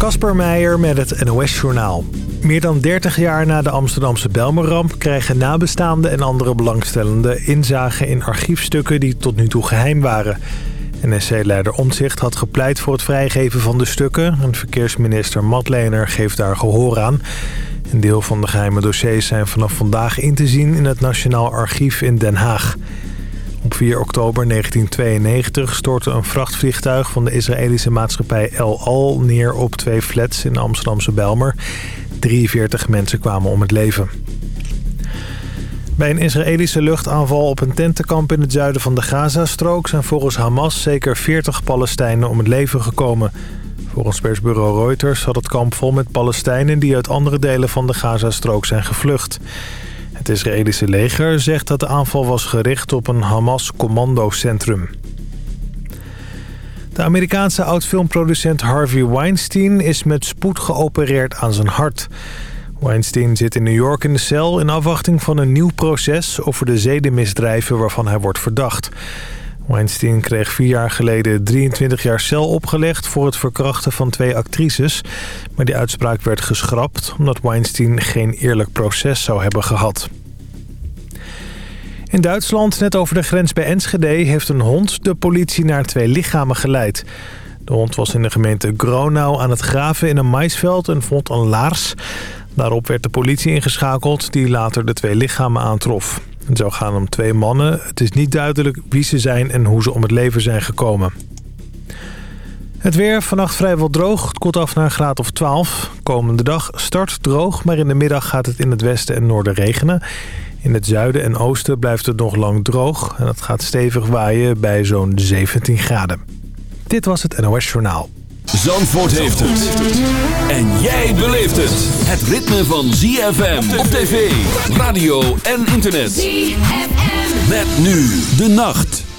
Kasper Meijer met het NOS-journaal. Meer dan 30 jaar na de Amsterdamse Belmerramp krijgen nabestaanden en andere belangstellenden inzage in archiefstukken die tot nu toe geheim waren. NSC-leider Omtzigt had gepleit voor het vrijgeven van de stukken. En verkeersminister Matlener geeft daar gehoor aan. Een deel van de geheime dossiers zijn vanaf vandaag in te zien in het Nationaal Archief in Den Haag. Op 4 oktober 1992 stortte een vrachtvliegtuig van de Israëlische maatschappij El Al neer op twee flats in Amsterdamse Belmer. 43 mensen kwamen om het leven. Bij een Israëlische luchtaanval op een tentenkamp in het zuiden van de Gazastrook... zijn volgens Hamas zeker 40 Palestijnen om het leven gekomen. Volgens persbureau Reuters zat het kamp vol met Palestijnen... die uit andere delen van de Gazastrook zijn gevlucht. Het Israëlische leger zegt dat de aanval was gericht op een Hamas-commandocentrum. De Amerikaanse oud-filmproducent Harvey Weinstein is met spoed geopereerd aan zijn hart. Weinstein zit in New York in de cel in afwachting van een nieuw proces over de zedenmisdrijven waarvan hij wordt verdacht. Weinstein kreeg vier jaar geleden 23 jaar cel opgelegd voor het verkrachten van twee actrices. Maar die uitspraak werd geschrapt omdat Weinstein geen eerlijk proces zou hebben gehad. In Duitsland, net over de grens bij Enschede, heeft een hond de politie naar twee lichamen geleid. De hond was in de gemeente Gronau aan het graven in een maisveld en vond een laars. Daarop werd de politie ingeschakeld die later de twee lichamen aantrof. Het zou gaan om twee mannen. Het is niet duidelijk wie ze zijn en hoe ze om het leven zijn gekomen. Het weer vannacht vrijwel droog. Het koelt af naar een graad of 12. Komende dag start droog, maar in de middag gaat het in het westen en noorden regenen. In het zuiden en oosten blijft het nog lang droog. En het gaat stevig waaien bij zo'n 17 graden. Dit was het NOS Journaal. Zandvoort heeft het. En jij beleeft het. Het ritme van ZFM op tv, radio en internet. ZFM. Met nu de nacht.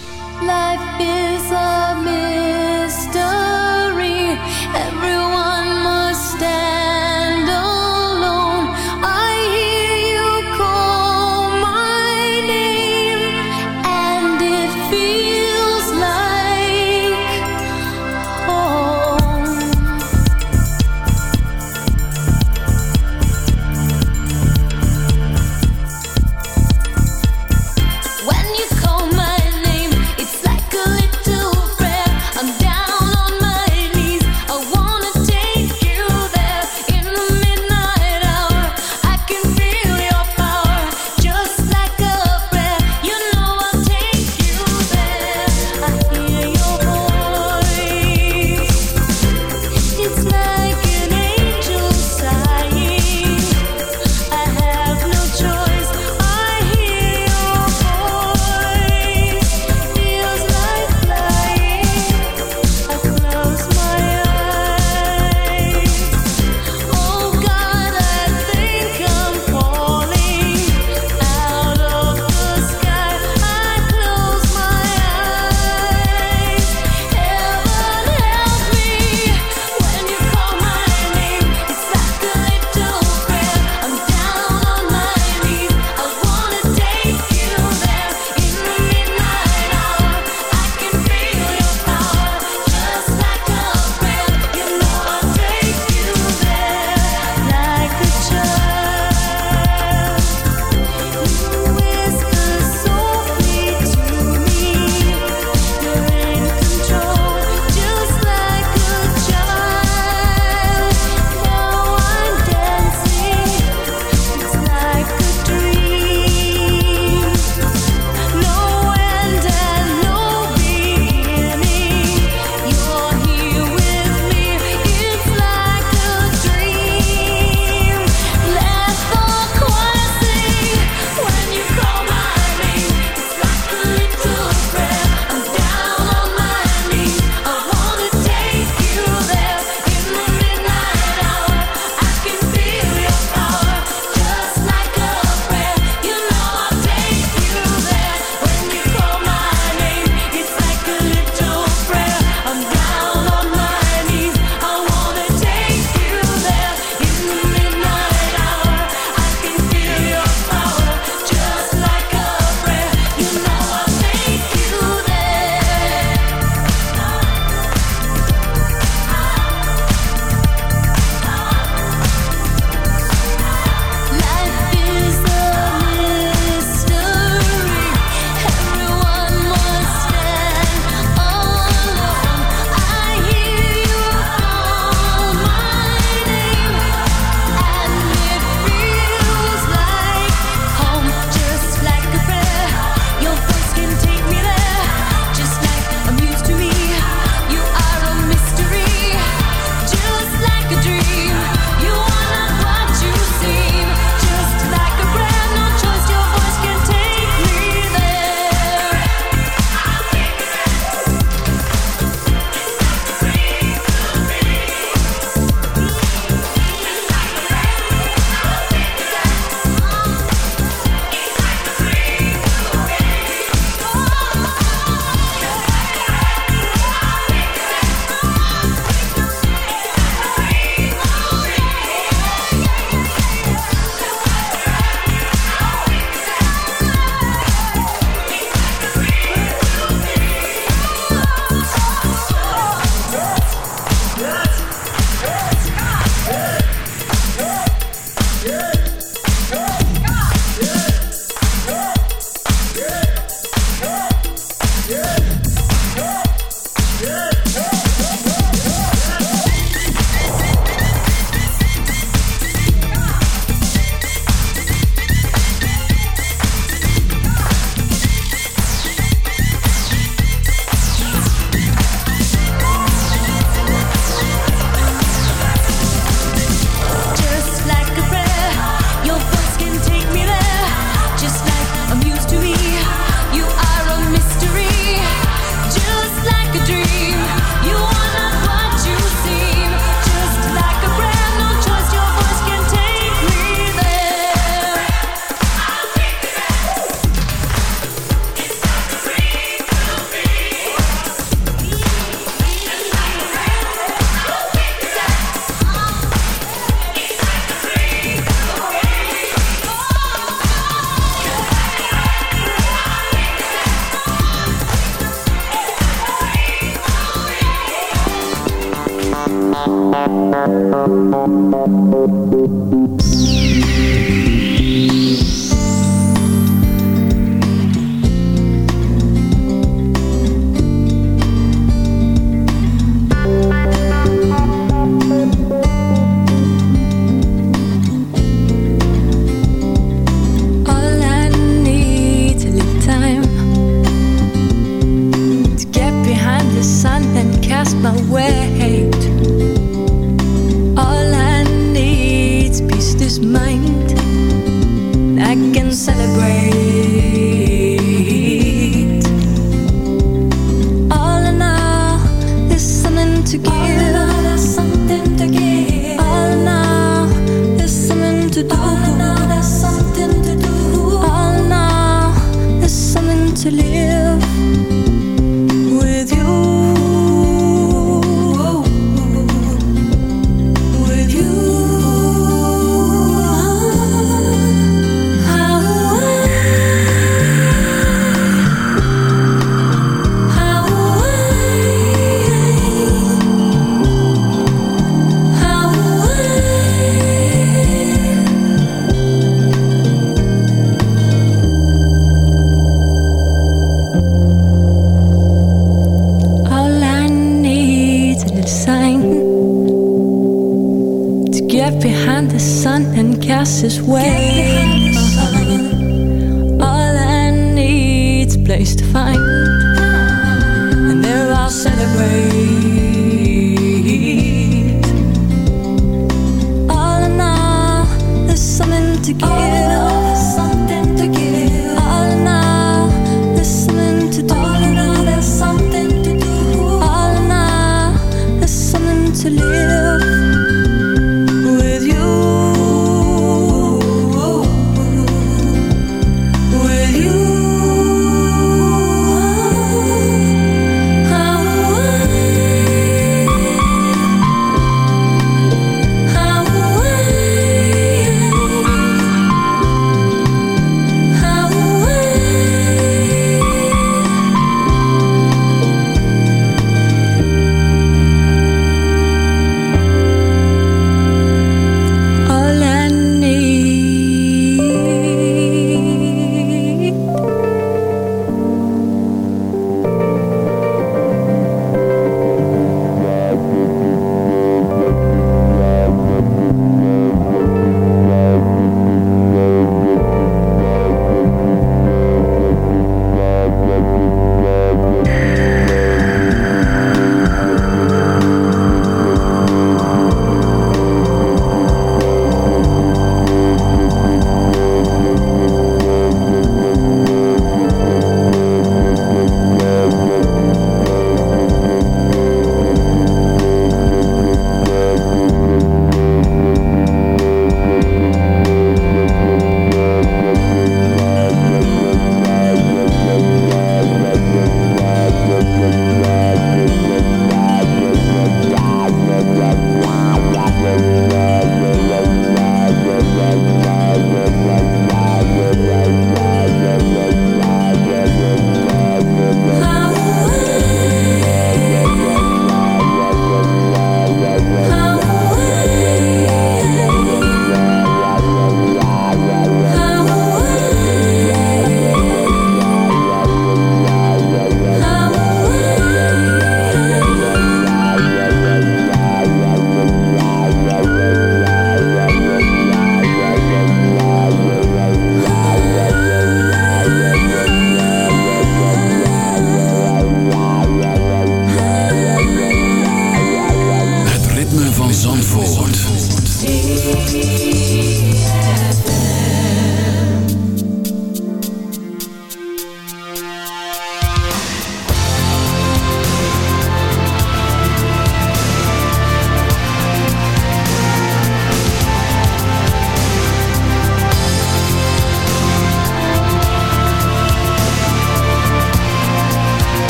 All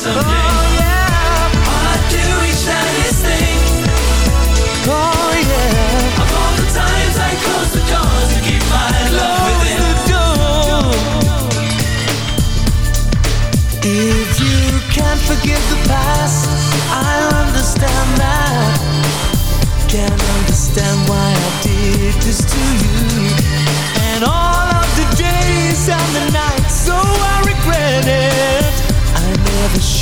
someday Oh, yeah All I do each night is think Oh, yeah Of all the times I close the door to keep my love within the door If you can't forgive the past I understand that Can't understand why I did this to you. And all of the days and the nights So I regret it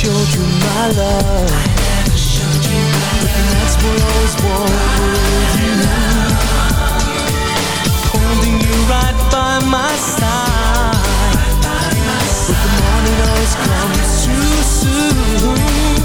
showed you my love. I never showed you my love. But that's what I always wanted Holding you right by my side. But the morning always comes too soon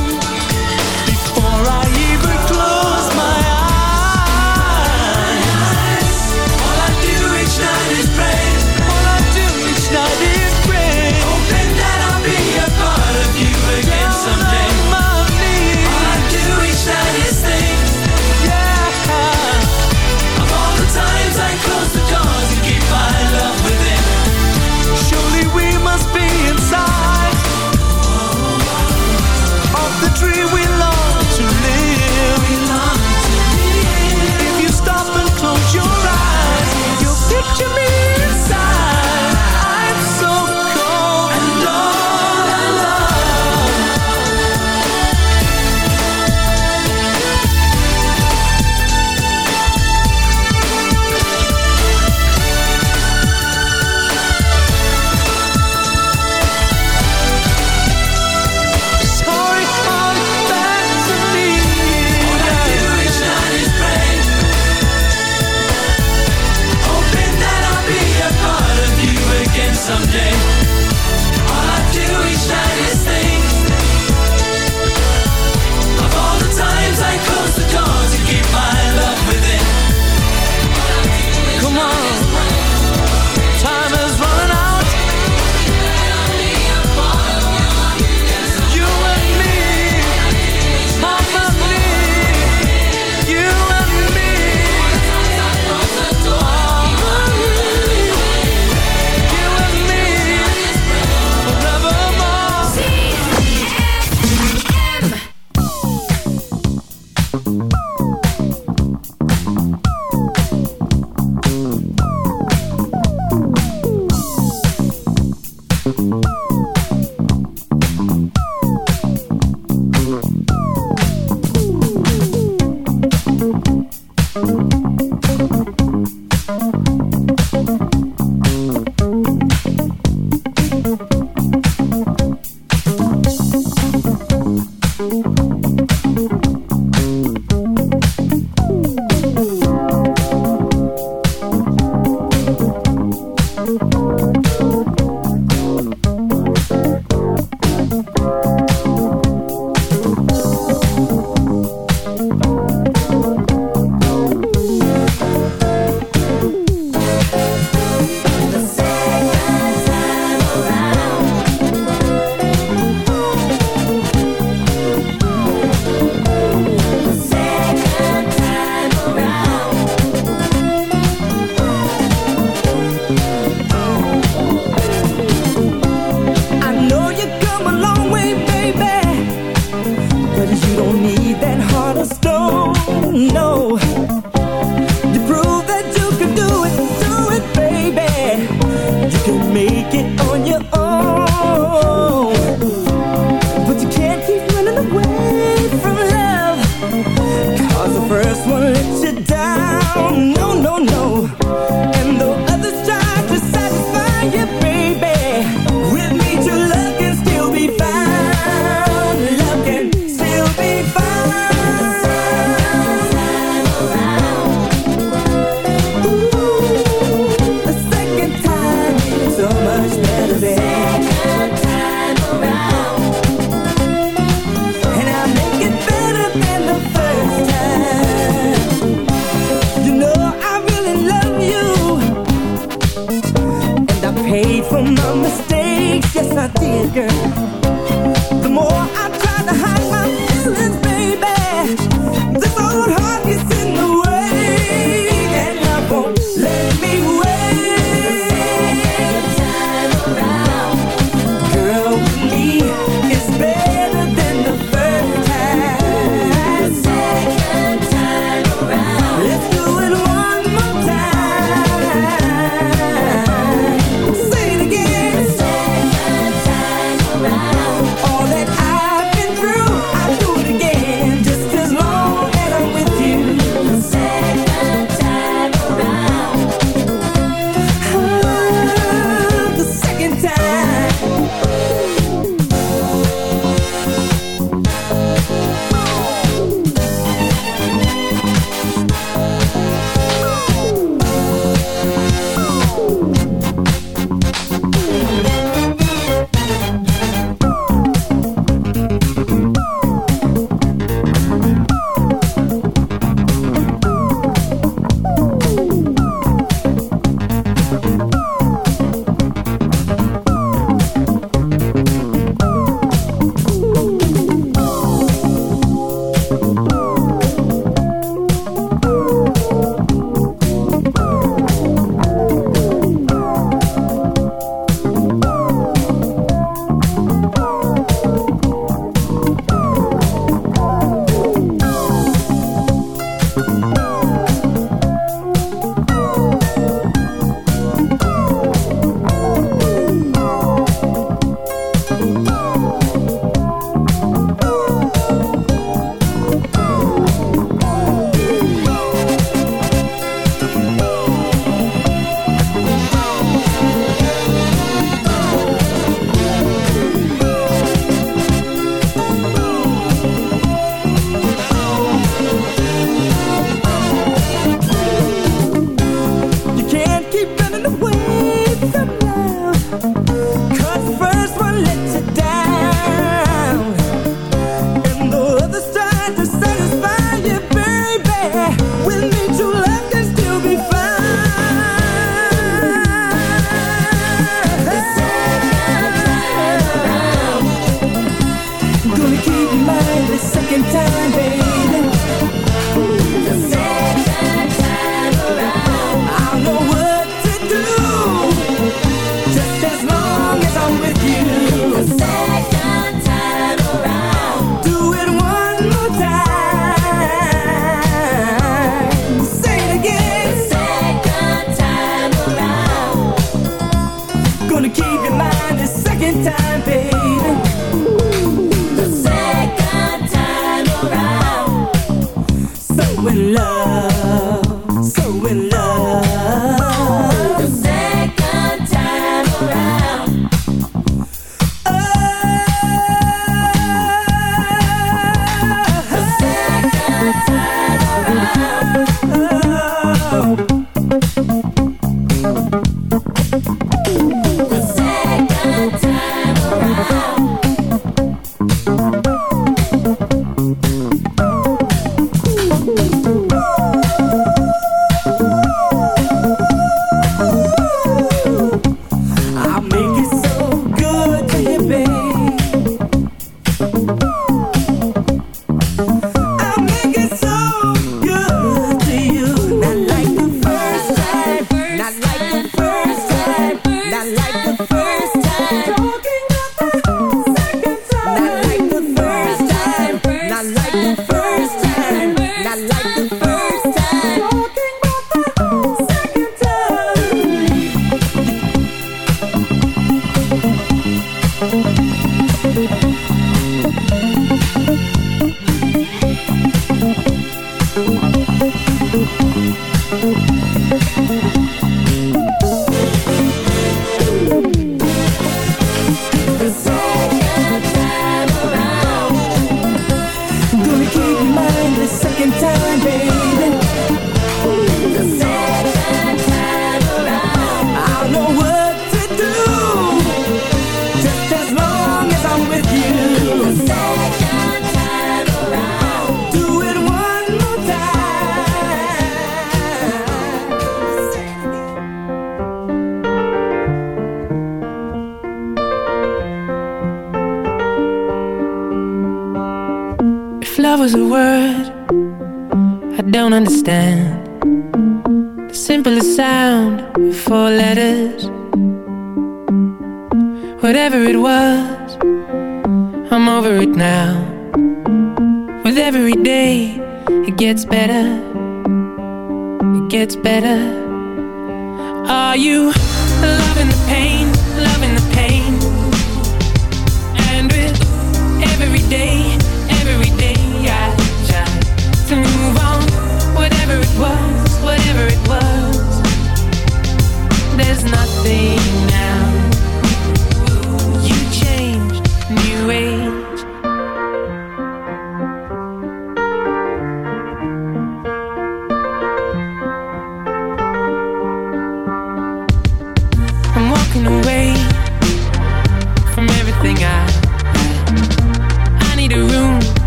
understand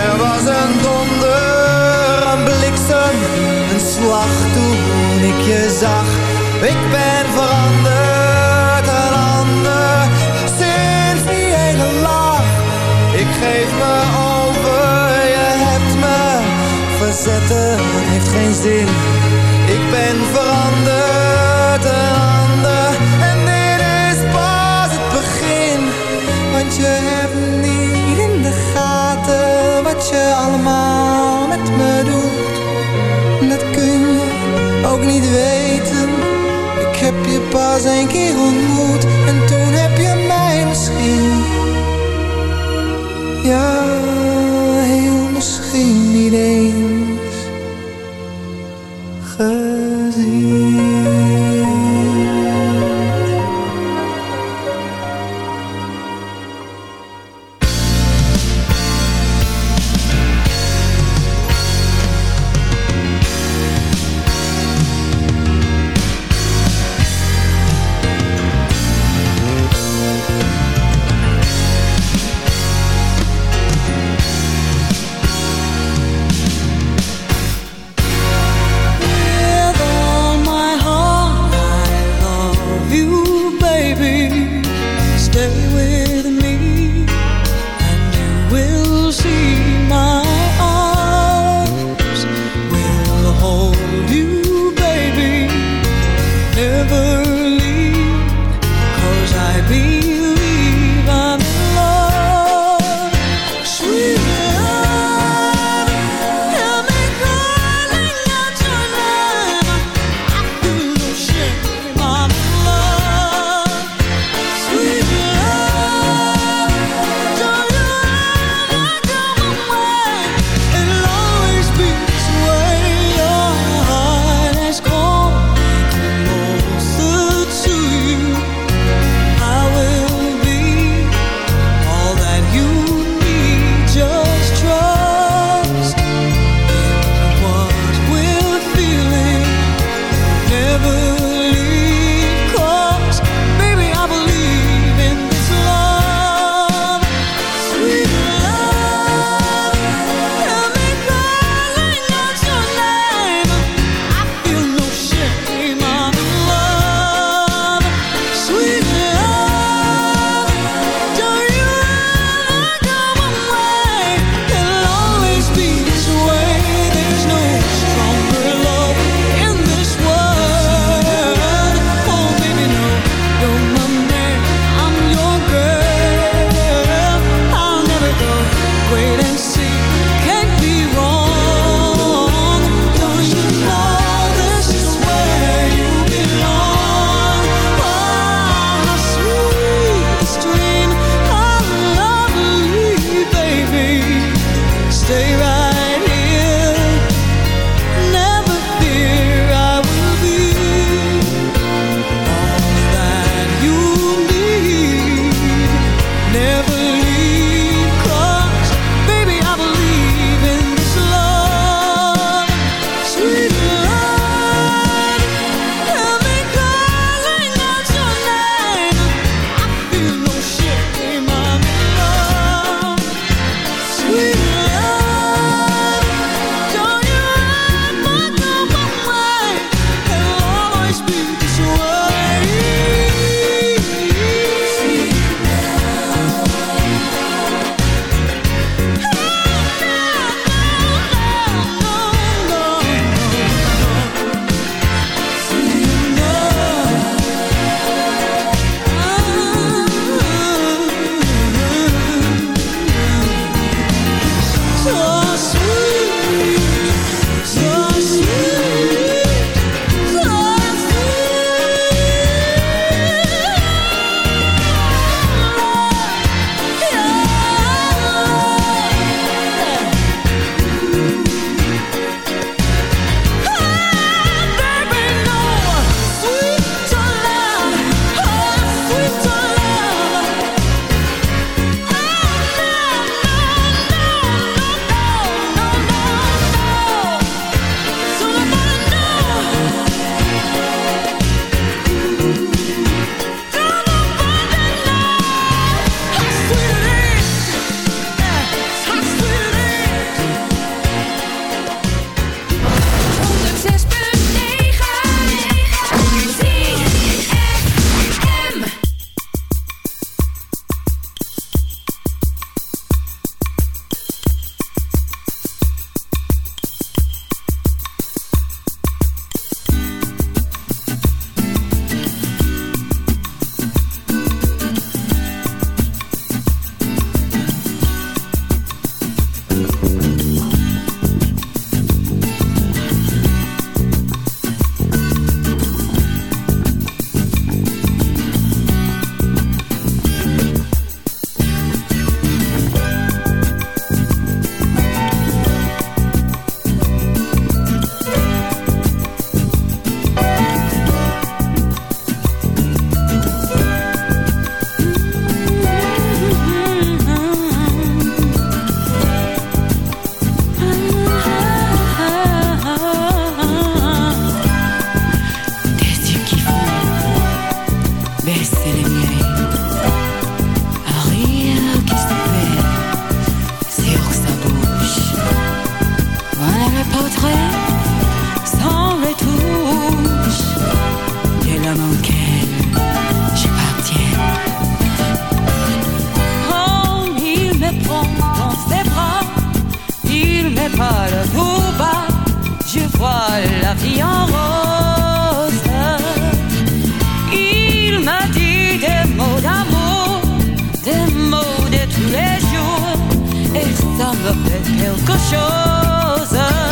Er was een donder, een bliksem, een slag toen ik je zag. Ik ben veranderd, een ander, sinds die ene lach. Ik geef me over, je hebt me verzetten, heeft geen zin. Ik ben veranderd, een ander, en dit is pas het begin. Want je hebt allemaal met me doet. Dat kun je ook niet weten. Ik heb je pas een keer ontmoet en toen heb je mij misschien. Ja, dan wel heel chose